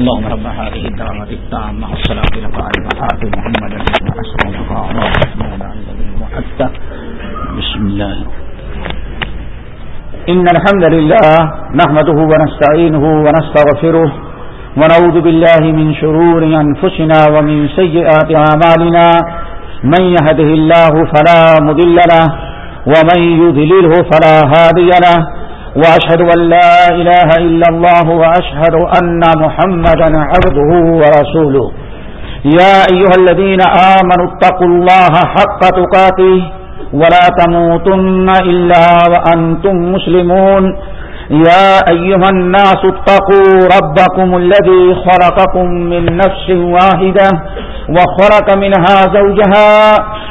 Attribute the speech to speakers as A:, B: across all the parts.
A: اللهم رب هذه الدعوة التامة والصلاة القائمة آت محمد بسم الله. إن الحمد لله نحمده ونستعينه ونستغفره ونعوذ بالله من شرور أنفسنا ومن سيئات عمالنا من يهده الله فلا مضل له ومن يذلله فلا هادي له. وأشهد أن لا إله إلا الله وأشهد أن محمدا عبده ورسوله. يا أيها الذين آمنوا اتقوا الله حق تقاته ولا تموتن إلا وأنتم مسلمون. يا أيها الناس اتقوا ربكم الذي خلقكم من نفس واحدة وخلق منها زوجها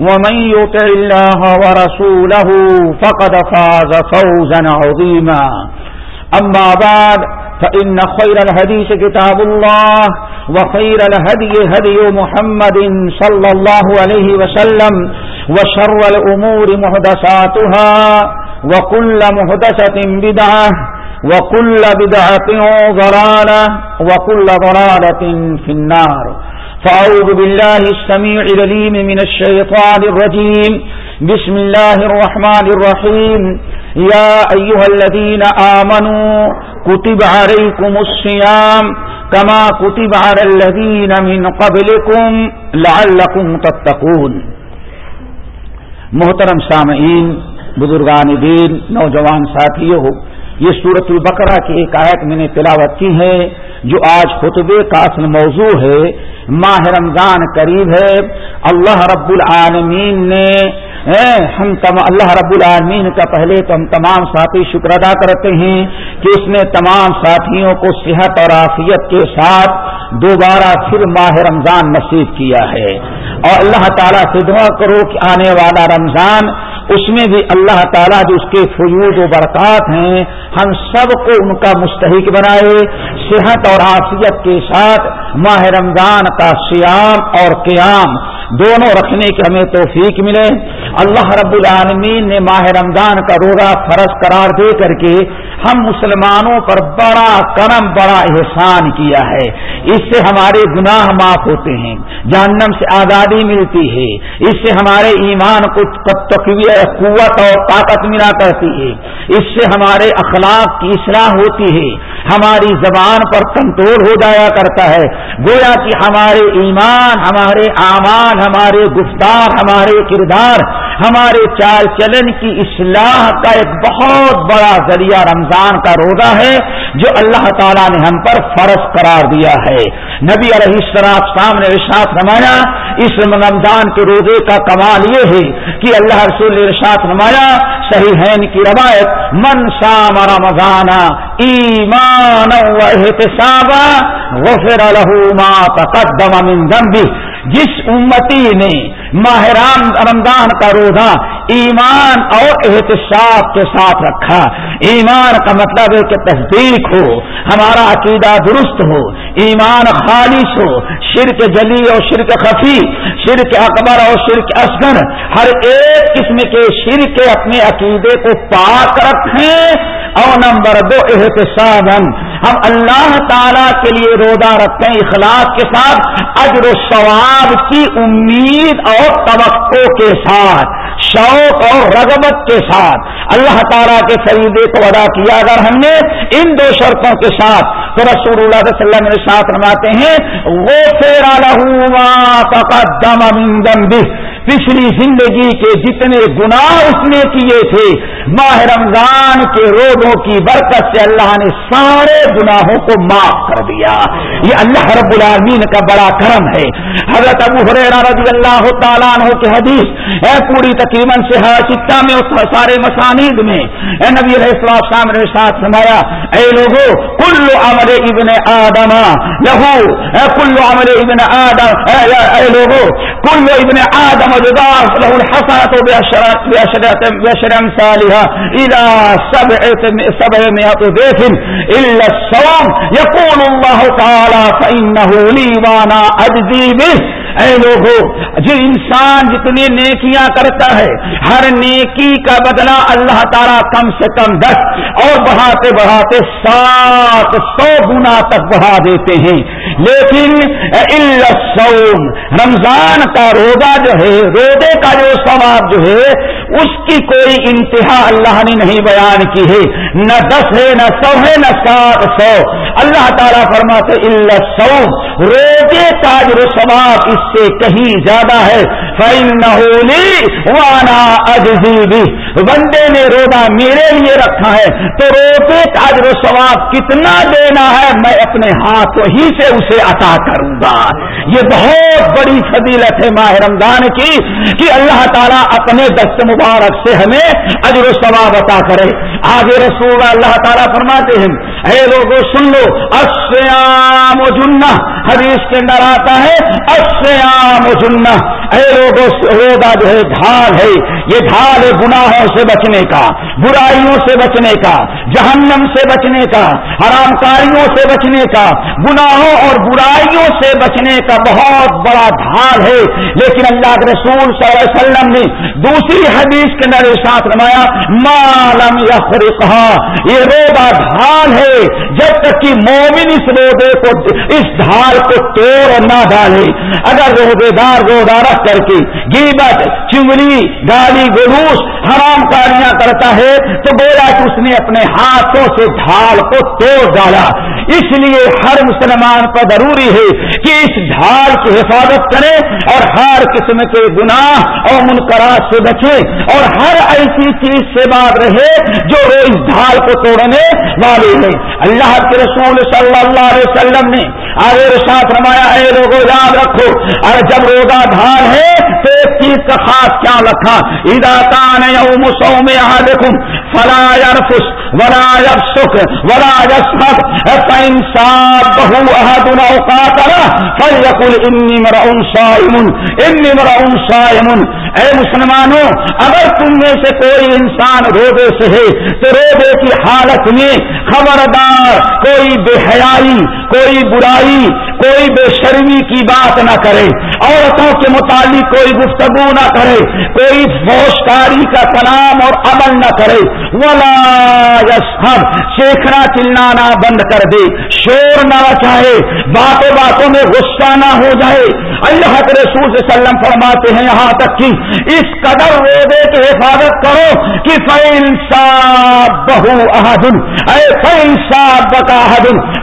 A: ومن يطع الله ورسوله فقد فاز فوزا عظيما. أما بعد، فإن خير الهديث كتاب الله، وخير الهدي هدي محمد صلى الله عليه وسلم، وشر الأمور مهدساتها وكل مهدسة بدعة، وكل بدعة ضرالة وكل ضرالة في النار. فأعوذ بالله السميع لليم من الشيطان الرجيم بسم الله الرحمن الرحيم يا أيها الذين آمنوا كتب عليكم الصيام كما كتب على الذين من قبلكم لعلكم تتقون. محترم سامعین، بزرگان دین، نوجوان ساتھیوں یہ سورت البقرہ کی ایک آیت میں نے تلاوت کی ہے، جو آج خطبے کا اصل موضوع ہے۔ ماہ رمضان قریب ہے۔ اللہ رب العالمین نے ہم تم، اللہ رب العالمین کا پہلے تو ہم تمام ساتھی شکر ادا کرتے ہیں کہ اس نے تمام ساتھیوں کو صحت اور عافیت کے ساتھ دوبارہ پھر ماہ رمضان نصیب کیا ہے۔ اور اللہ تعالیٰ سے دعا کرو کہ آنے والا رمضان اس میں بھی اللہ تعالیٰ جو اس کے فیوز و برکات ہیں، ہم سب کو ان کا مستحق بنائے۔ صحت اور عافیت کے ساتھ ماہ رمضان کا سیام اور قیام دونوں رکھنے کی ہمیں توفیق ملے۔ اللہ رب العالمین نے ماہ رمضان کا روزہ فرض قرار دے کر کے ہم مسلمانوں پر بڑا کرم، بڑا احسان کیا ہے۔ اس سے ہمارے گناہ معاف ہوتے ہیں، جہنم سے آزادی ملتی ہے۔ اس سے ہمارے ایمان کو قوت اور طاقت ملا کرتی ہے۔ اس سے ہمارے اخلاق کی اصلاح ہوتی ہے۔ ہماری زبان پر کنٹرول ہو جایا کرتا ہے۔ گویا کہ ہمارے ایمان، ہمارے اعمال، ہمارے گفتار، ہمارے کردار ہمارے چال چلن کی اصلاح کا ایک بہت بڑا ذریعہ رمضان کا روزہ ہے، جو اللہ تعالیٰ نے ہم پر فرض قرار دیا ہے۔ نبی علیہ السلام سامنے ارشاد رمایا اس رمضان کے روزے کا کمال یہ ہے کہ اللہ رسول ارشاد رمایا صحیح ہے کی روایت، من سام رمضان ایمان احتساب غفر له ما تقدم من ذنبه۔ جس امتی نے ماہران رمضان کا روزہ ایمان اور احتساب کے ساتھ رکھا۔ ایمان کا مطلب ہے کہ تصدیق ہو، ہمارا عقیدہ درست ہو۔ ایمان خالص ہو، شرک جلی اور شرک خفی، شرک اکبر اور شرک اصغر ہر ایک قسم کے شرک اپنے عقیدے کو پاک رکھیں۔ اور نمبر دو احتساب ہم اللہ تعالی کے لیے روزہ رکھتے ہیں اخلاق کے ساتھ، اجر و ثواب کی امید اور توقع کے ساتھ، شوق اور رغبت کے ساتھ۔ اللہ تعالیٰ کے فریدے کو ادا کیا۔ اگر ہم نے ان دو شرطوں کے ساتھ تو رسول اللہ صلی اللہ علیہ وسلم ساتھ رماتے ہیں وہ فیرا پچھلی زندگی کے جتنے گناہ اس نے کیے تھے ماہ رمضان کے روزوں کی برکت سے اللہ نے سارے گناہوں کو معاف کر دیا۔ یہ اللہ رب العالمین کا بڑا کرم ہے۔ حضرت ابو حریرہ رضی اللہ تعالیٰ عنہ کے حدیث اے پوری تقریباً سے سکتا میں سارے مسانید میں۔ اے نبی علیہ السلام نے ساتھ سمایا اے لوگو کل عمر ابن آدم لہو اے کل عمر ابن آدم اے, اے لوگو کل ابن آدم له الحسنة بأشر أمثالها إلى سبع سبعمائة ضيف إلا الصوم يقول الله تعالى فإنه لي وانا أجزي به. اے لوگوں جو انسان جتنی نیکیاں کرتا ہے، ہر نیکی کا بدلہ اللہ تعالیٰ کم سے کم دس اور بڑھاتے بڑھاتے سات سو گنا تک بڑھا دیتے ہیں۔ لیکن سوم رمضان کا روزہ جو ہے، روزے کا جو ثواب جو ہے اس کی کوئی انتہا اللہ نے نہیں بیان کی ہے۔ نہ دس ہے، نہ سو ہے، نہ سات سو۔ اللہ تعالیٰ فرماتے سو۔ روزے تاج جو اس سے کہیں زیادہ ہے۔ وانا اجزی بندے نے روزہ میرے لیے رکھا ہے، تو روزے کا جو ثواب کتنا دینا ہے، میں اپنے ہاتھوں ہی سے اسے عطا کروں گا۔ یہ بہت بڑی فضیلت ہے ماہ رمضان کی، کہ اللہ تعالیٰ اپنے دست مبارک سے ہمیں اجر و ثواب عطا کرے۔ آگے رسول اللہ تعالیٰ فرماتے ہیں، اے لوگوں سن لو اسیام و جنہ، حدیث کے اندر آتا ہے اسیام و جنہ۔ اے لوگوں روزہ جو ہے، ڈھال ہے۔ یہ ڈھال ہے گناہوں سے بچنے کا، برائیوں سے بچنے کا، جہنم سے بچنے کا، حرام کاریوں سے بچنے کا۔ گناہوں اور برائیوں سے بچنے کا بہت بڑا ڈھال ہے۔ لیکن اللہ کے رسول صلی اللہ علیہ وسلم نے دوسری حدیث کے اندر ساتھ نمایا مالم یا کہا، یہ روبا ڈھال ہے، جب تک کہ مومن اس روبے کو، اس ڈھال کو توڑ نہ ڈالے۔ اگر روبے دار روزہ رکھ کر کے گیبت چنگلی گالی، گلوس، حرام کاریاں کرتا ہے، تو بولا کہ اس نے اپنے ہاتھوں سے ڈھال کو توڑ ڈالا۔ اس لیے ہر مسلمان پر ضروری ہے کہ اس ڈھال کی حفاظت کرے اور ہر قسم کے گناہ اور منقرات سے بچے اور ہر ایسی چیز سے بات رہے جو اس ڈھال کو توڑنے والے ہیں۔ اللہ کے رسول صلی اللہ علیہ وسلم نے آگے ساتھ رمایا اے لوگوں یاد رکھو، اور جب روزہ ڈھال ہے تو ایک چیز کا خاص کیا رکھا۔ ادا کان یوم سوم دیکھوں فلا یرفس ولا جب سکھ ولا یسخط فانصاب بہو احد اوقات فل یقل انی مرء سائمن انی مرء سائمن اے مسلمانوں، اگر تم میں سے کوئی انسان روزے سے ہے، تو روزے کی حالت میں خبردار، کوئی بے حیائی، کوئی برائی، کوئی بے شرمی کی بات نہ کرے۔ عورتوں کے متعلق کوئی گفتگو نہ کرے، کوئی فوشکاری کا کلام اور عمل نہ کرے۔ ولا یسحب سیکھنا چلانا بند کر دے۔ شور نہ چاہے باتوں باتوں میں غصہ نہ ہو جائے۔ اللہ کے رسول سے سلم فرماتے ہیں، یہاں تک کہ اس قدر روزے کی حفاظت کرو کہ فین صاحب بہو احدن اے فین صاحب بتا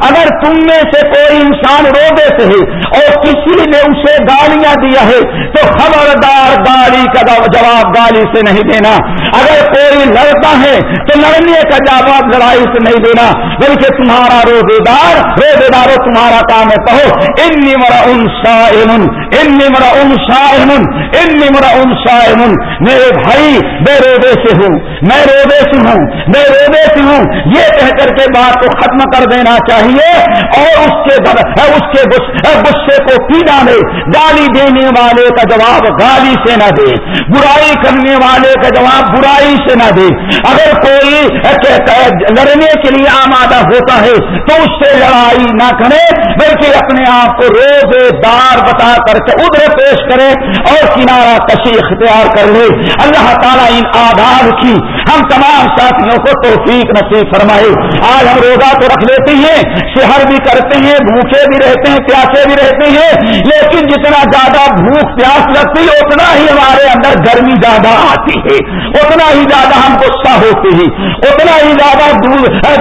A: اگر تم میں سے کوئی انسان روزے سے ہے اور کسی نے اسے گالیاں دیا ہے، تو خبردار گالی کا جواب گالی سے نہیں دینا۔ اگر کوئی لڑتا ہے، تو لڑنے کا جواب لڑائی سے نہیں دینا۔ بلکہ تمہارا روزے دار روزے دارو تمہارا کام ہے۔ کہو ان نمرا ان شاہن ان نمرا ان شاہن ان نمرا ان شاہن میرے بھائی میں روزے سے ہوں، میں روزے سے ہوں میں روزے سے ہوں۔ یہ کہہ کر کے بات کو ختم کر دینا چاہیے اور اس کے اس کے غصے کو پی ڈالے گالی دینے والے کا جواب گالی سے نہ دے۔ برائی کرنے والے کا جواب برائی سے نہ دے۔ اگر کوئی لڑنے کے لیے آمادہ ہوتا ہے تو اس سے لڑائی نہ کرے، بلکہ اپنے آپ کو روز دار بتا کر کے ادھر پیش کرے اور کنارا کشی اختیار کر لے۔ اللہ تعالیٰ ان آدھار کی ہم تمام ساتھیوں کو توفیق نصیب فرمائے۔ آج ہم روزہ تو رکھ لیتے ہیں، شہر بھی کرتے ہیں، بھوکے بھی رہتے ہیں، پیاسے بھی رہتے ہیں، لیکن جتنا زیادہ بھوک پیاس لگتی ہے، اتنا ہی ہمارے اندر گرمی زیادہ آتی ہے۔ اتنا ہی زیادہ ہم غصہ ہوتے ہیں۔ اتنا ہی زیادہ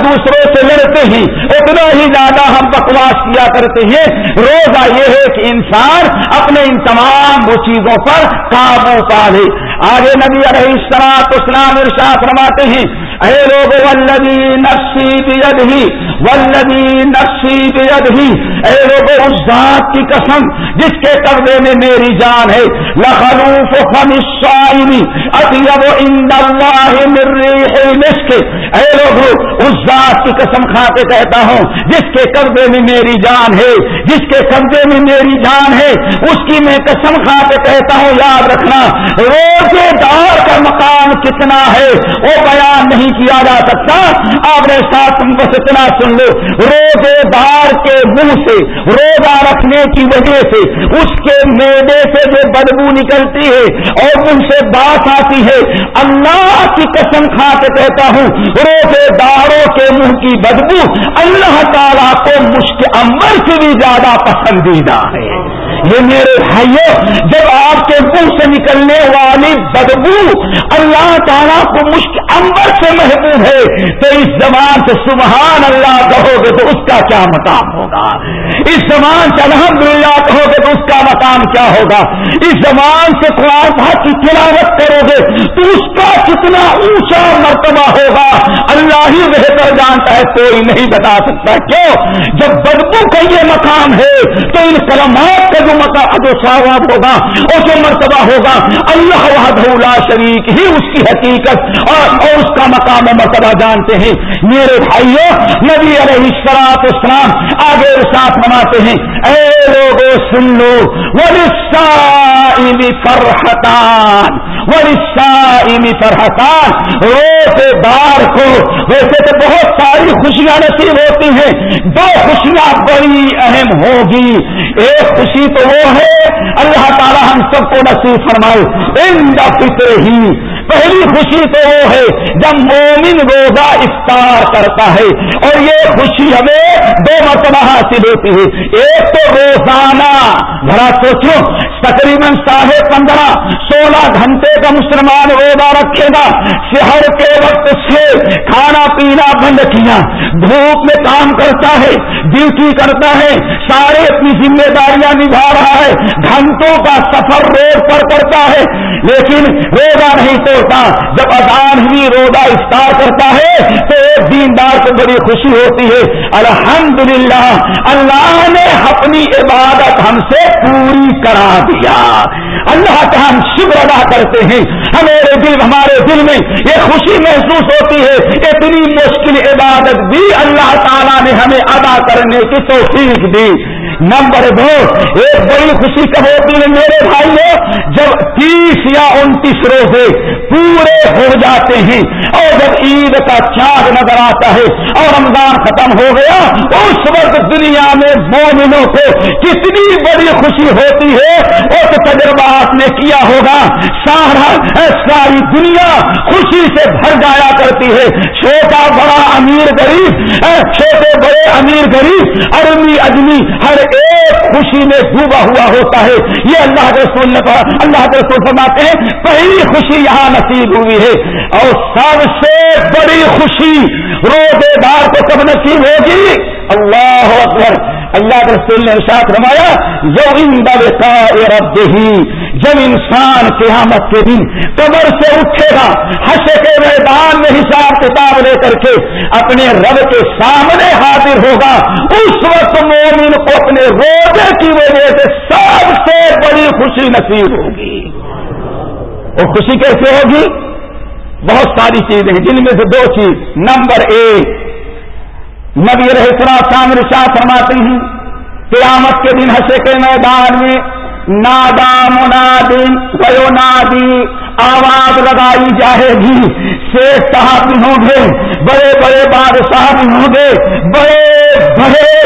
A: دوسروں سے لڑتے ہیں۔ اتنا ہی زیادہ ہم بکواس کیا کرتے ہیں۔ روزہ یہ ہے کہ انسان اپنے ان تمام وہ چیزوں پر قابو اللہ تعالی آگے نبی علیہ السلام اسلام ارشاد فرماتے ہیں اے لوگ نفسی بھی ولدی نصیب ہی اے لوگوں اس ذات کی قسم جس کے قبضے میں میری جان ہے، لخلوف فم اطیب عند اللہ من ریح اے لوگوں اس ذات کی قسم کھا کے کہتا ہوں، جس کے قبضے میں میری جان ہے، جس کے قبضے میں میری جان ہے، اس کی میں قسم کھا کے کہتا ہوں، یاد رکھنا، روزے دار کا مقام کتنا ہے، وہ بیان نہیں کیا جا سکتا۔ آپ نے ساتھ بس اتنا سن لو روزے دار کے منہ سے، روزہ رکھنے کی وجہ سے، اس کے میدے سے جو بدبو نکلتی ہے اور ان سے بات آتی ہے، اللہ کی قسم کھا کے کہتا ہوں، روزے داروں کے منہ کی بدبو اللہ تعالیٰ کو مشکل امر سے بھی زیادہ پسندیدہ ہے۔ یہ میرے بھائیوں جب آپ کے منہ سے نکلنے والی بدبو اللہ تعالیٰ کو مشک امبر سے محبوب ہے، تو اس زبان سے سبحان اللہ کہو گے تو اس کا کیا مقام ہوگا؟ اس زبان سے الحمد للہ کہو گے تو اس کا مقام کیا ہوگا؟ اس زبان سے قرآن بھائی کی تلاوت کرو گے تو اس کا کتنا اونچا مرتبہ ہوگا؟ اللہ ہی بہتر جانتا ہے، کوئی نہیں بتا سکتا۔ کیوں؟ جب بدبو کا یہ مقام ہے، تو ان کلمات کا جو جو ثواب ہوگا اسے مرتبہ ہوگا۔ اللہ وحدہ شریک ہی اس کی حقیقت اور, اور اس کا مقام و مرتبہ جانتے ہیں۔ میرے بھائیوں نبی علیہ السلاط اسلام آگے ساتھ مناتے ہیں اے لوگوں سن لو۔ وہ فرحتان۔ وہ فرحتان۔ روتے دار کو ویسے تو بہت ساری خوشیاں نصیب ہوتی ہیں۔ دو خوشیاں بڑی اہم ہوگی۔ ایک خوشی تو وہ ہے، اللہ تعالی ہم سب کو نصیب فرمائے۔ ان فطر ہی پہلی خوشی تو وہ ہے جب مومن روزہ افطار کرتا ہے اور یہ خوشی ہمیں دو مرتبہ حاصل ہوتی ہے۔ ایک تو روزانہ بڑا سوچو، تقریباً ساڑھے پندرہ، سولہ گھنٹے کا مسلمان روزہ رکھے گا۔ شہر کے وقت سے کھانا پینا بند کیا۔ دھوپ میں کام کرتا ہے، ڈیوٹی کرتا ہے، سارے اپنی ذمہ داریاں نبھا رہا ہے۔ گھنٹوں کا سفر روڈ پر کرتا ہے، لیکن روزہ نہیں توڑتا۔ جب اذان ہی روزہ افطار کرتا ہے، تو ایک دیندار کو بڑی خوشی ہوتی ہے۔ الحمدللہ، اللہ نے اپنی عبادت ہم سے پوری کرا دیا۔ اللہ کا ہم شکر ادا کرتے ہیں۔ ہمارے دل ہمارے دل میں یہ خوشی محسوس ہوتی ہے۔ اتنی مشکل عبادت بھی اللہ تعالیٰ نے ہمیں ادا کرنے کی توفیق دی۔ نمبر دو ایک بڑی خوشی کب ہوتی ہے میرے بھائی جب تیس یا انتیس روزے پورے ہو جاتے ہیں، اور جب عید کا چاند نظر آتا ہے اور رمضان ختم ہو گیا، اس وقت دنیا میں مومنوں کو کتنی بڑی خوشی ہوتی ہے، اس تجربات نے کیا ہوگا۔ سارا ساری دنیا خوشی سے بھر جایا کرتی ہے۔ چھوٹا بڑا امیر غریب چھوٹے بڑے امیر غریب، ارمی اجمی، ہر خوشی میں ڈوبا ہوا ہوتا ہے۔ یہ اللہ کے رسول نے اللہ کے رسول فرماتے ہیں، پہلی خوشی یہاں نصیب ہوئی ہے۔ اور سب سے بڑی خوشی روزے دار کو کب نصیب ہوگی؟ اللہ اکبر۔ اللہ کے رسول نے ساتھ رمایا جو ان رب ہی جب انسان قیامت کے دن قبر سے اٹھے گا ہنس کے میدان میں حساب کتاب لے کر کے اپنے رب کے سامنے حاضر ہوگا، اس وقت مومن کو اپنے روزے کی وجہ سے سب سے بڑی خوشی نصیب ہوگی۔ وہ خوشی کیسے ہوگی؟ بہت ساری چیزیں ہیں، جن میں سے دو چیز، نمبر ایک نبی رہسرا سامنے شاہ فرماتے ہیں قیامت کے دن ہنسے کے میدان میں نادا منادن ویو نادی آواز لگائی جائے گی۔ شیخ صاحب بھی ہوں گے، بڑے بڑے بادشاہ بھی ہوں گے، بڑے بڑے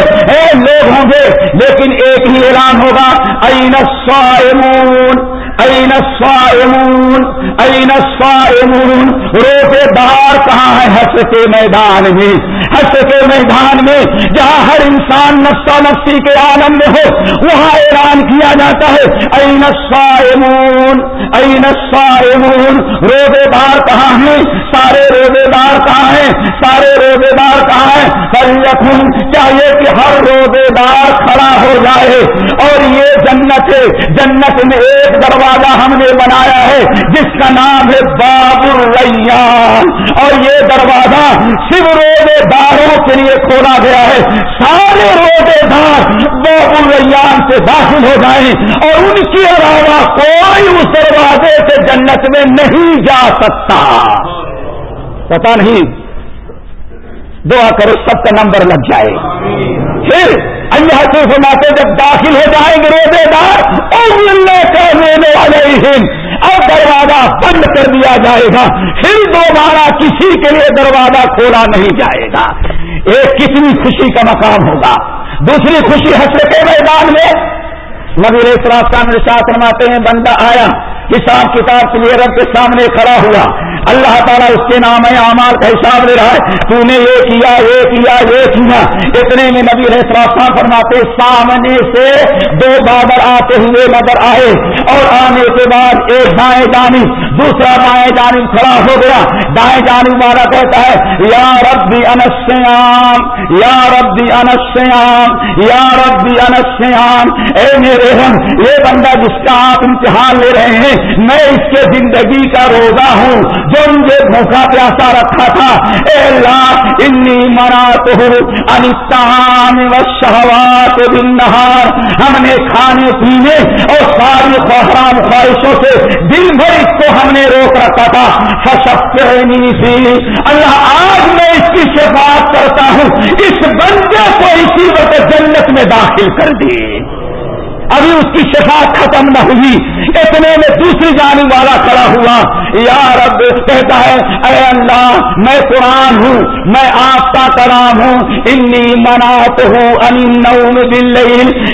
A: لوگ ہوں گے۔ لیکن ایک ہی اعلان ہوگا این سوائمون این سوائمون این سوائمون روزے دار کہاں ہے حس کے میدان میں؟ حس کے میدان میں جہاں ہر انسان نفسا نفسی کے عالم میں ہو، وہاں اعلان کیا جاتا ہے این الصائمون؟ این الصائمون؟ روزے دار کہاں ہیں؟ سارے روزے دار کہاں ہیں؟ سارے روزے دار کہاں ہیں؟ فلیکن چاہیے کہ ہر روزے دار کھڑا ہو جائے۔ اور یہ جنت ہے جنت میں ایک دروازہ ہم نے بنایا ہے، جس کا نام ہے باب الریان اور یہ دروازہ صرف روزے داروں کے لیے کھولا گیا ہے۔ سارے روزے دار باب الریان سے داخل ہو جائیں اور ان کے علاوہ کوئی اس دروازے سے جنت میں نہیں جا سکتا۔ پتا نہیں، دعا کرو، سب کا نمبر لگ جائے۔ پھر اللہ کے فرماتے جب داخل ہو جائیں گے روزے دار اور لینے والے اب دروازہ بند کر دیا جائے گا۔ پھر دوبارہ کسی کے لیے دروازہ کھولا نہیں جائے گا۔ ایک کتنی خوشی کا مقام ہوگا۔ دوسری خوشی حسرت کے میدان میں۔ نبی نے ساتھ رماتے ہیں، بندہ آیا حساب کتاب کلیئر کے سامنے کھڑا ہوا۔ اللہ تعالیٰ اس کے نام ہے، اعمال کا حساب لے رہا ہے۔ تو نے یہ کیا یہ کیا یہ کیا اتنے میں نبی رہا فرماتے، سامنے سے دو بادر آتے ہوئے نظر آئے اور آنے کے بعد ایک دائیں جانب، دوسرا بائیں جانب کھڑا ہو گیا۔ دائیں جانب والا کہتا ہے، یا ربی انسیام یا ربی انسیام یا ربی انسیام اے میرے ہم، یہ بندہ جس کا آپ امتحان لے رہے ہیں، میں اس کے زندگی کا روزہ ہوں۔ جو مجھے بھوکا پیاسا رکھا تھا۔ اے اللہ، انی منا تو انتہان و شہوات ہم نے کھانے، پینے اور ساری حرام خواہشوں سے دن بھر اس کو ہم نے روک رکھا تھا۔ سی اللہ، آج میں اس کی شفاعت کرتا ہوں۔ اس بندے کو اسی وقت جنت میں داخل کر دی ابھی اس کی شفا ختم نہ ہوئی۔ اتنے میں دوسری جانب والا کھڑا ہوا۔ یا رب، کہتا ہے، اے اللہ، میں قرآن ہوں، میں آپ کا کرام ہوں۔ انی منات ہوں نوم دل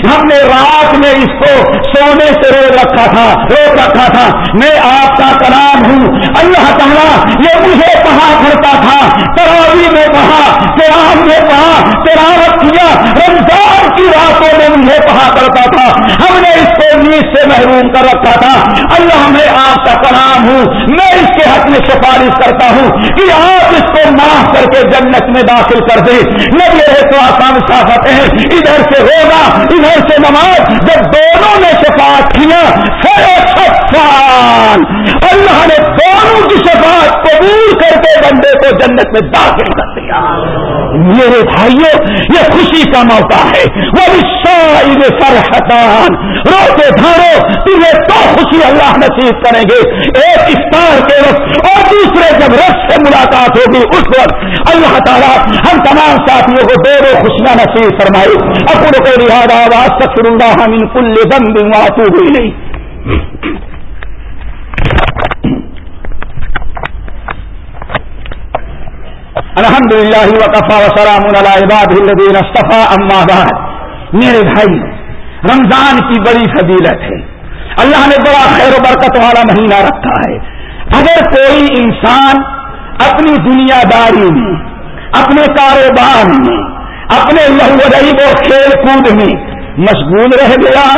A: ہم نے رات میں اس کو سونے سے روک رکھا تھا روک رکھا تھا۔ میں آپ کا کرام ہوں۔ اللہ تعالیٰ، یہ مجھے کہا کرتا تھا تراوی میں کہا قرآن میں کہا تلاوت کیا رمضان کی راتوں میں مجھے کہا کرتا تھا ہم نے اس کو نیچ سے محروم کر رکھا تھا۔ اللہ میں آپ کا پنام ہوں۔ میں اس کے حق میں سفارش کرتا ہوں کہ آپ اس کو معاف کر کے جنت میں داخل کر دیں۔ نبی رہے تو آسان صافت ہیں ادھر سے ہوگا ادھر سے نماز۔ جب دونوں نے شفاعت کیا اللہ نے دونوں کی شفاعت قبول کر کے بندے کو جنت میں داخل کر دیا میرے بھائیوں یہ خوشی کا موقع ہے۔ وہ بھی فرحتان۔ روتے دھارو تمہیں تو خوشی اللہ نصیب کریں گے۔ ایک افطار کے وقت اور دوسرے جب رس سے ملاقات ہوگی، اس وقت اللہ تعالیٰ ہم تمام ساتھیوں کو دو دو خوشیاں نصیب فرمائی اپنے کو رہا آواز تک اللہ ہم ان کل دم بھی ہوئی نہیں الحمد للہ وقفا وسلام الدین صفا بعد. میرے بھائی، رمضان کی بڑی فضیلت ہے۔ اللہ نے بڑا خیر و برکت والا مہینہ رکھا ہے۔ اگر کوئی انسان اپنی دنیا داری میں، اپنے کاروبار میں، اپنے لہو و کھیل کود میں مشغول رہ گیا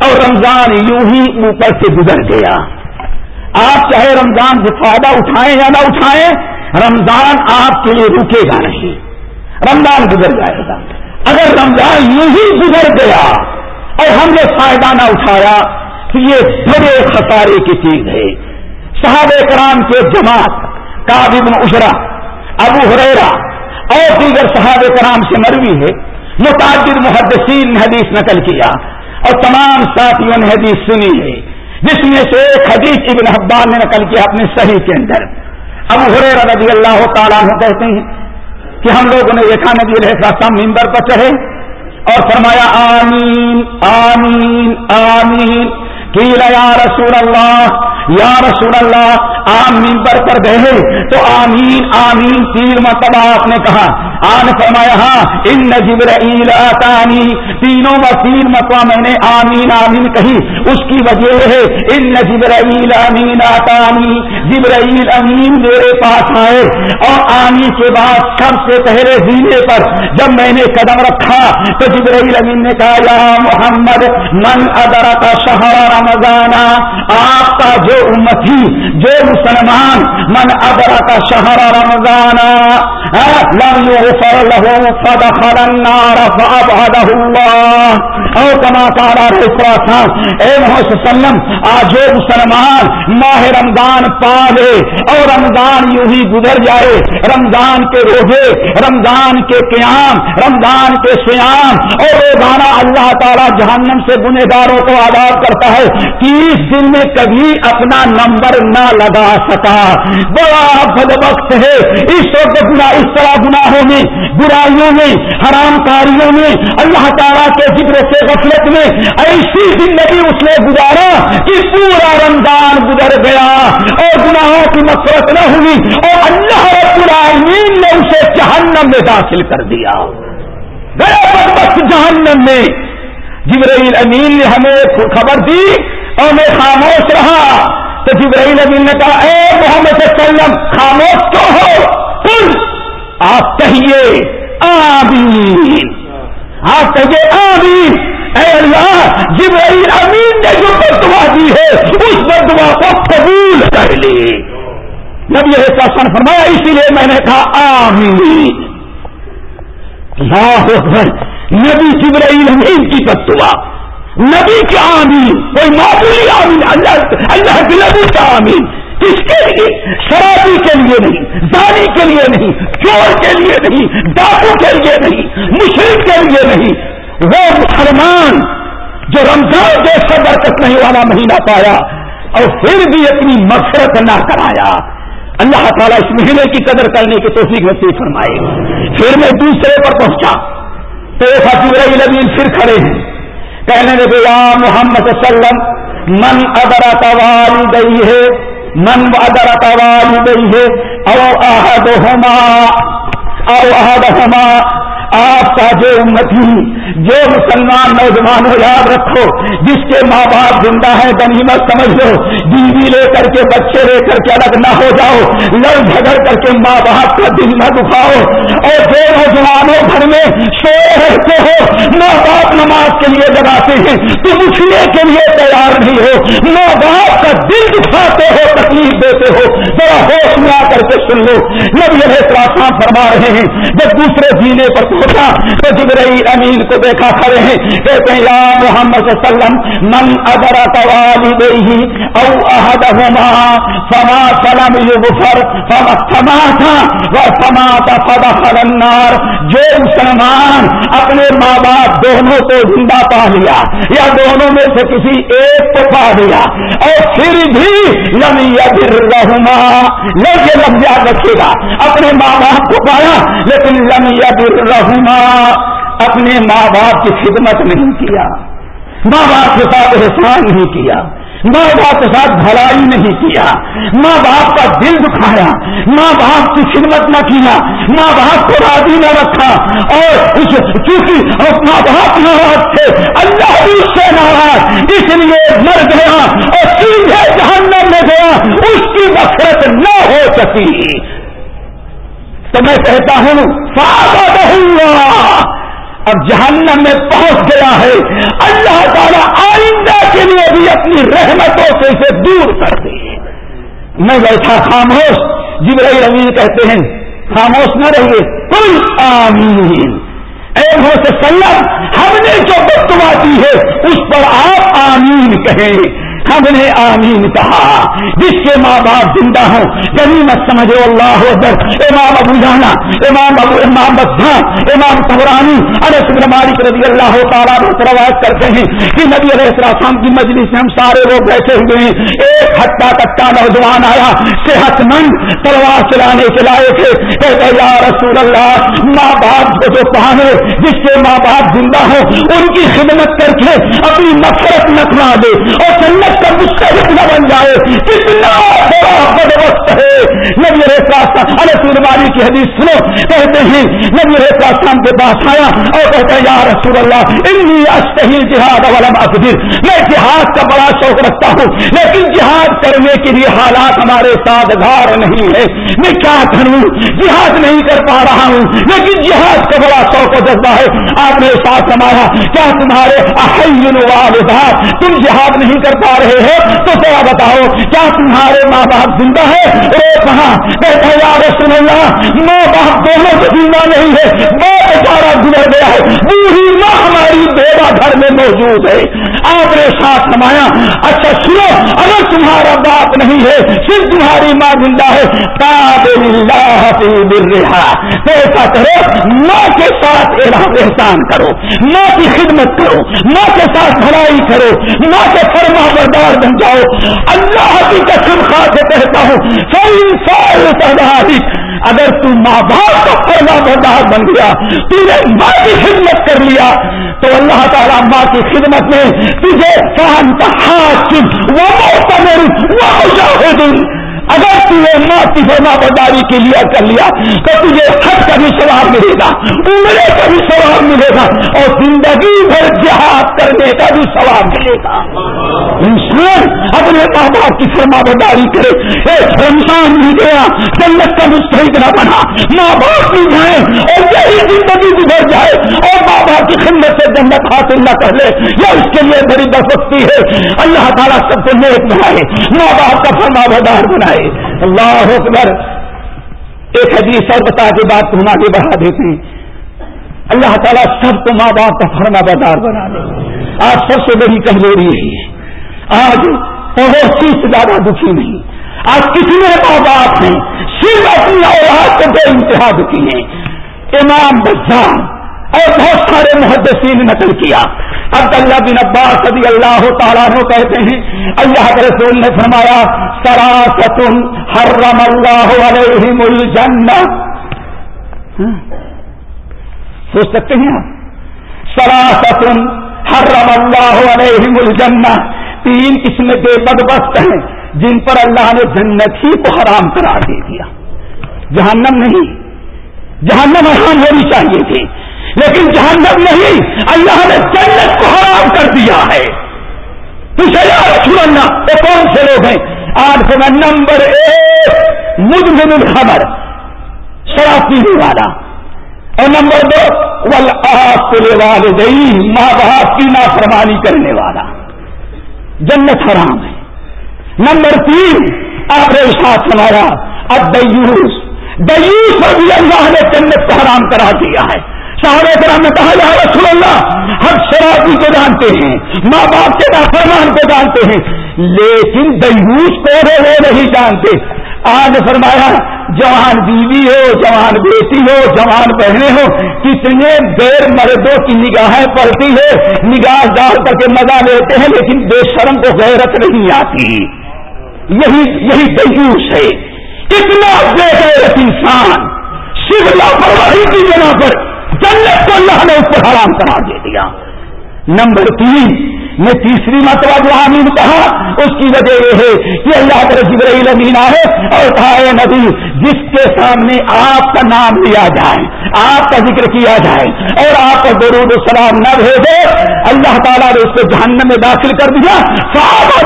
A: اور رمضان یوں ہی اوپر سے گزر گیا، آپ چاہے رمضان سے فائدہ اٹھائیں یا نہ اٹھائیں رمضان آپ کے لیے رکے گا نہیں۔ رمضان گزر جائے گا۔ اگر رمضان یوں ہی گزر گیا اور ہم نے فائدہ نہ اٹھایا تو یہ بڑے خطارے کی چیز ہے۔ صحاب کرام کے جماعت کابن اجرا ابو حریرا اور دیگر صحاب کرام سے مروی ہے۔ متعدد محدثین نے حدیث نقل کیا اور تمام ساتھیوں نے حدیث سنی ہے۔ جس میں سے ایک حدیث ابن حبان نے نقل کیا اپنے صحیح کے اندر۔ ابو ہرے رضی اللہ تعالیٰ کہتے ہیں کہ ہم لوگوں نے دیکھا نبی علیہ السلام ممبر پر چڑھے اور فرمایا آمین آمین آمین کی یا رسول اللہ، یا رسول اللہ آم ممبر پر گئے تو آمین آمین تین مرتبہ آپ نے کہا۔ آن فرمایا ہاں ان جبرائیل آتانی۔ تینوں میں تین مرتبہ میں نے آمین آمین کہی۔ اس کی وجہ ہے، ان جبرائیل امین آتانی۔ جبرائیل امین میرے پاس آئے۔ اور آنی کے بعد سب سے پہلے زینے پر جب میں نے قدم رکھا، تو جبرائیل امین نے کہا، یا محمد، من ادرا کا شہر رمضانہ آپ کا جو جو امتی جو مسلمان من ابرا کا شہر رمضان لم اور کما کارا اے محمد وسلم، آج جو مسلمان ماہ رمضان پا لے اور رمضان یوں ہی گزر جائے، رمضان کے روزے، رمضان کے قیام، رمضان کے سیام اور روزانہ اللہ تعالیٰ جہنم سے گنہ داروں کو آزاد کرتا ہے، تیس دن میں کبھی اپنا نمبر نہ لگا سکا۔ بڑا بد وقت ہے، اس وقت گنا اس طرح گناہوں میں، برائیوں میں حرام کاریوں میں، اللہ تعالیٰ کے ذکر سے غفلت میں ایسی زندگی اس نے گزارا کہ پورا رمضان گزر گیا اور گناہوں کی نفرت نہ ہوئی اور اللہ رب العالمین نے اسے جہنم میں داخل کر دیا۔ گیا بد جہنم میں۔ جبرائیل امین نے ہمیں خبر دی اور میں خاموش رہا تو جبرائیل امین نے کہا، اے محمد صلی اللہ علیہ وسلم، خاموش تو ہو؟ آپ کہیے آمین۔ آپ کہیے آمین۔ اے اللہ جبرائیل امین نے جو بدوا دی ہے، اس بدوا کو قبول کر لی نبی سن فرمایا، اسی لیے میں نے کہا آمین۔ اللہ اکبر، نبی جبرائیل امین کی بدوا نبی کے آمین، کوئی معمولی آمین، اللہ اللہ کے نبی کا آمین۔ کس کے لیے؟ شرابی کے لیے نہیں دانی کے لیے نہیں، چور کے لیے نہیں، ڈاکو کے لیے نہیں مشرق کے لیے نہیں۔ وہ مسلمان جو رمضان جیسا برکت نہیں والا مہینہ پایا اور پھر بھی اپنی مفرت نہ کرایا۔ اللہ تعالیٰ اس مہینے کی قدر کرنے کی توفیق نصیب فرمائے۔ پھر میں دوسرے پر پہنچا۔ تو ایک حقیقی نبین پھر کھڑے ہیں۔ کہنے لگے، یا محمد وسلم، من ادرا توال گئی ہے من ادر توال او احد ہوما او احد ہوما آپ کا جو امتی جو مسلمان نوجوانوں یاد رکھو، جس کے ماں باپ زندہ ہے غنیمت سمجھ لو، بیوی لے کر کے بچے لے کر کے الگ نہ ہو جاؤ، لڑ جھگڑ کر کے ماں باپ کا دل نہ دکھاؤ۔ اور جو نوجوانوں گھر میں سوئے رہتے ہو، ماں باپ نماز کے لیے لگاتے ہیں، تم اٹھنے کے لیے تیار نہیں ہو، ماں باپ کا دل دکھاتے ہو، تکلیف دیتے ہو۔ ذرا ہوش میں آ کر کے سن لو۔ نبی علیہ فرما رہے ہیں، جب دوسرے جینے پر اٹھا تو جبرائیل امین کو دیکھا کھڑے ہیں۔ کہتے ہیں، یا محمد صلی اللہ علیہ وسلم، من ادرا والدیہ او احدہما فما سلم یغفر، فما سماتا و سماتا فدخل النار۔ جو مسلمان اپنے ماں باپ دونوں کو زندہ پا لیا یا دونوں میں سے کسی ایک کو پا لیا اور پھر بھی لم یدر رہما لوگ یہ لفظ یاد رکھے گا۔ اپنے ماں باپ کو پایا، لیکن لم یدر رہما اپنے ماں باپ کی خدمت نہیں کیا۔ ماں باپ کے ساتھ احسان نہیں کیا۔ ماں باپ کے ساتھ بھلائی نہیں کیا۔ ماں باپ کا دل دکھایا۔ ماں باپ کی خدمت نہ کیا۔ ماں باپ کو راضی نہ رکھا۔ اور چونکہ ماں باپ ناراض تھے۔ اللہ بھی اس سے ناراض۔ اس لیے مر گیا اور سیدھے جہنم میں گیا۔ اس کی نفرت نہ ہو سکی۔ تو میں کہتا ہوں اب جہنم میں پہنچ گیا ہے۔ اللہ تعالیٰ آئندہ کے لیے بھی اپنی رحمتوں سے اسے دور کر دے۔ میں بیٹھا خاموش، جبرائیل امین کہتے ہیں، خاموش نہ رہیے۔ کوئی آمین۔ اے سلم ہم نے جو بتوا دی ہے، اس پر آپ آمین کہیں۔ ہم نے آمین کہا۔ جس کے ماں باپ زندہ ہوں، غنیمت سمجھو اللہ اکبر امام ابو جانا امام ابو امام بدھان امام تبرانی انس بن مالک رضی اللہ تعالیٰ روایت کرتے ہیں کہ نبی علیہ السلام کی مجلس میں ہم سارے لوگ بیٹھے ہوئے ہیں۔ ایک ہٹا کٹا نوجوان آیا، صحت مند، تلوار چلانے کے لائے تھے کہتے یا رسول اللہ، ماں باپ کو جو پہانے، جس کے ماں باپ زندہ ہوں، ان کی خدمت کر کے اپنی نفرت نکھوا دے اور جنت کا مستحق نہ بن جائے کتنا بڑا بد ہے۔ نبی انس ماری کی حدیث سنو۔ کہتے ہیں، نبی رحسان کے پاس آیا اور کہتے ہیں، یا رسول اللہ، انی استحیل جہاد ولم اقدر میں جہاد کا بڑا شوق رکھتا ہوں، لیکن جہاد کرنے کے لیے حالات ہمارے ساتھ گھار نہیں ہے میں کیا کروں؟ جہاد نہیں کر پا رہا ہوں، لیکن جہاد کا بڑا شوق و جذبہ ہے۔ آپ نے ساتھ سمایا کیا تمہارے والدات تم جہاد نہیں کر پا رہے؟ رہے ہو، تو ذرا بتاؤ، کیا تمہارے ماں باپ زندہ ہے کہا یا رسول اللہ ماں باپ دونوں کو زندہ نہیں ہے باپ سارا گزر گیا ہے۔ بوڑھی ماں ہماری بیوہ گھر میں موجود ہے۔ آپ نے ساتھ نمایا اچھا سنو، اگر تمہارا باپ نہیں ہے صرف تمہاری ماں زندہ ہے۔ تو ایسا کرو، ماں کے ساتھ احسان کرو۔ ماں کی خدمت کرو۔ ماں کے ساتھ بھلائی کرو۔ ماں کے فرما پر سردار بن جاؤ۔ اللہ کی قسم خاص سے کہتا ہوں صحیح سال اگر تم ماں باپ کا فرما بردار بن گیا تم نے ماں کی خدمت کر لیا۔ تو اللہ تعالیٰ ماں کی خدمت میں تجھے سہن کا ہاتھ وہ وہ مجاہدین۔ اگر تمہیں ماں کی فرما برداری کے لیے کر لیا تو تجھے حج کا بھی سواب ملے گا، عمرے کا بھی سواب ملے گا اور زندگی بھر جہاد کرنے کا بھی سواب ملے گا۔ انسان اپنے ماں باپ کی فرما برداری کرے، ایک بھی گیا، جنت کا مستحق نہ بنا، ماں باپ بھی جائیں اور یہی زندگی گزر جائے اور ماں باپ کی خدمت سے جنت حاصل نہ کر لے۔ یہ اس کے لیے بڑی بستی ہے۔ اللہ تعالیٰ سب کو نیک بنائے، ماں باپ کا فرما بردار بنائے۔ اللہ اکبر۔ ایک حدیث اور بتا کے بات کو ہم آگے بڑھا دیتے ہیں۔ اللہ تعالیٰ سب کو ماں باپ کا فرما بدار بنا دے۔ آج سب سے بڑی کمزوری ہے۔ آج بہت چیز سے زیادہ دکھی نہیں۔ آج کتنے ماں باپ ہیں۔ صرف اپنی اولاد کو بے انتہا دکھی ہیں۔ امام بزان اور بہت سارے محدثین نے نقل کیا۔ اب اللہ بن عباس رضی اللہ تعالیٰ کہتے ہیں، اللہ کے رسول نے فرمایا سراستن حرم اللہ علیہم الجنہ. ہاں؟ سوچ سکتے ہیں آپ؟ سراستن حرم اللہ علیہم الجنہ. تین قسم کے بدبخت ہیں جن پر اللہ نے جنت ہی کو حرام قرار دے دیا۔ جہنم نہیں، جہنم حرام ہونی چاہیے تھی۔ لیکن جہنم نہیں، اللہ نے جنت کو حرام کر دیا ہے۔ پوچھے رسول اللہ وہ کون سے لوگ ہیں؟ آج سے میں نمبر ایک مجمن الخبر شراب پینے والا۔ اور نمبر دو ول آپ والے ماں باپ کی نافرمانی کرنے والا۔ جنت حرام ہے۔ نمبر تین، آپ نے ساتھ سنایا اب دیوس دیوس پر بھی اللہ نے جنت کو حرام کرا دیا ہے۔ صحابہ کرام نے کہا، یا رسول اللہ، ہم شرابی کو جانتے ہیں، ماں باپ کے نافرمان کو جانتے ہیں، لیکن دیوس کو وہ نہیں جانتے۔ آج فرمایا، جوان بیوی ہو، جوان بیٹی ہو، جوان بہنیں ہو، کتنے دیر مردوں کی نگاہیں پڑتی ہے نگاہ ڈال کر کے مزہ لیتے ہیں، لیکن بے شرم کو غیرت نہیں آتی۔ یہی یہی دیوس ہے۔ کتنا بے غیرت انسان شیو لاپرواہی کی جگہ پر جنت کو اللہ نے اس کو حرام قرار دے دیا۔ نمبر تین میں تیسری مرتبہ جو آمین کہا، اس کی وجہ یہ ہے کہ اللہ کے رسیب رہی امین ہے اور کہا نبی، جس کے سامنے آپ کا نام لیا جائے، آپ کا ذکر کیا جائے اور آپ کا درود السلام نہ بھیجے، اللہ تعالیٰ نے اس کو جہنم میں داخل کر دیا۔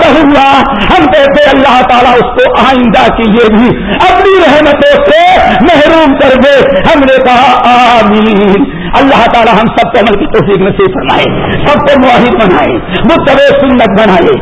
A: ہوا ہم کہتے اللہ تعالیٰ اس کو آئندہ کے لیے بھی اپنی رحمتوں سے محروم کر دے۔ ہم نے کہا، آمین۔ اللہ تعالیٰ ہم سب کو عمل کی توفیق نصیب فرمائے، سب کو معاہد بنائے متب سنت بنائے۔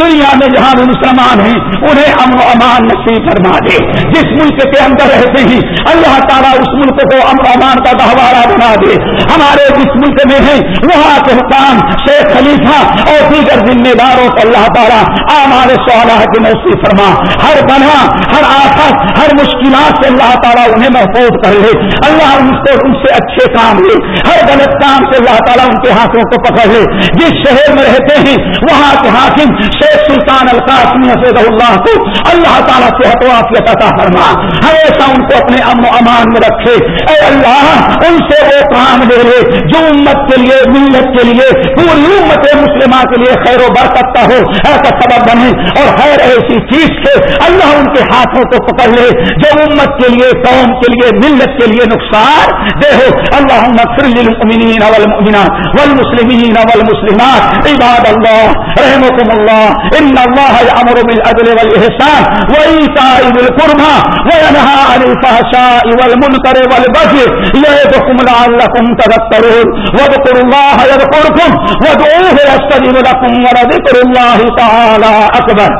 A: دنیا میں جہاں بھی مسلمان ہیں، انہیں امن و امان نصیب فرما دے۔ جس ملک کے اندر رہتے ہیں، اللہ تعالیٰ اس ملک کو امن و امان کا گہوارہ بنا دے۔ ہمارے جس ملک میں ہیں، وہاں کے حکام، شیخ خلیفہ اور دیگر ذمہ داروں کو اللہ تعالیٰ آمان سوالہ کی نصیب فرما۔ ہر بنا، ہر آفت، ہر مشکلات سے اللہ تعالیٰ انہیں محفوظ کر لے۔ اللہ ان سے سے اچھے کام لے ہر غلط کام سے اللہ تعالیٰ ان کے ہاتھوں کو پکڑ لے۔ جس شہر میں رہتے ہیں، وہاں کے حاکم شیخ سلطان القاسمی حفظ اللہ کو اللہ تعالیٰ سے حتوافیت عطا فرما۔ ہمیشہ ان کو اپنے امن و امان میں رکھے۔ اے اللہ، ان سے وہ کام لے لے جو امت کے لیے، ملت کے لیے، پوری امت مسلمہ کے لیے خیر و برکت کا ہو۔ ایسا سبب بنے اور خیر ایسی چیز سے اللہ ان کے ہاتھوں کو پکڑ لے۔ جو امت کے لیے، قوم کے لیے، ملت کے لیے نقصان دے اللهم اغفر للمؤمنين والمؤمنات والمسلمين والمسلمات۔ عباد الله رحمكم الله إن الله يأمر بالعدل والإحسان۔ وإيتاء ذي القربى وينهى عن الفحشاء والمنكر والبغي يعظكم لعلكم تذكرون واذكروا الله يذكركم وادعوه يستجب لكم ولذكر الله تعالى أكبر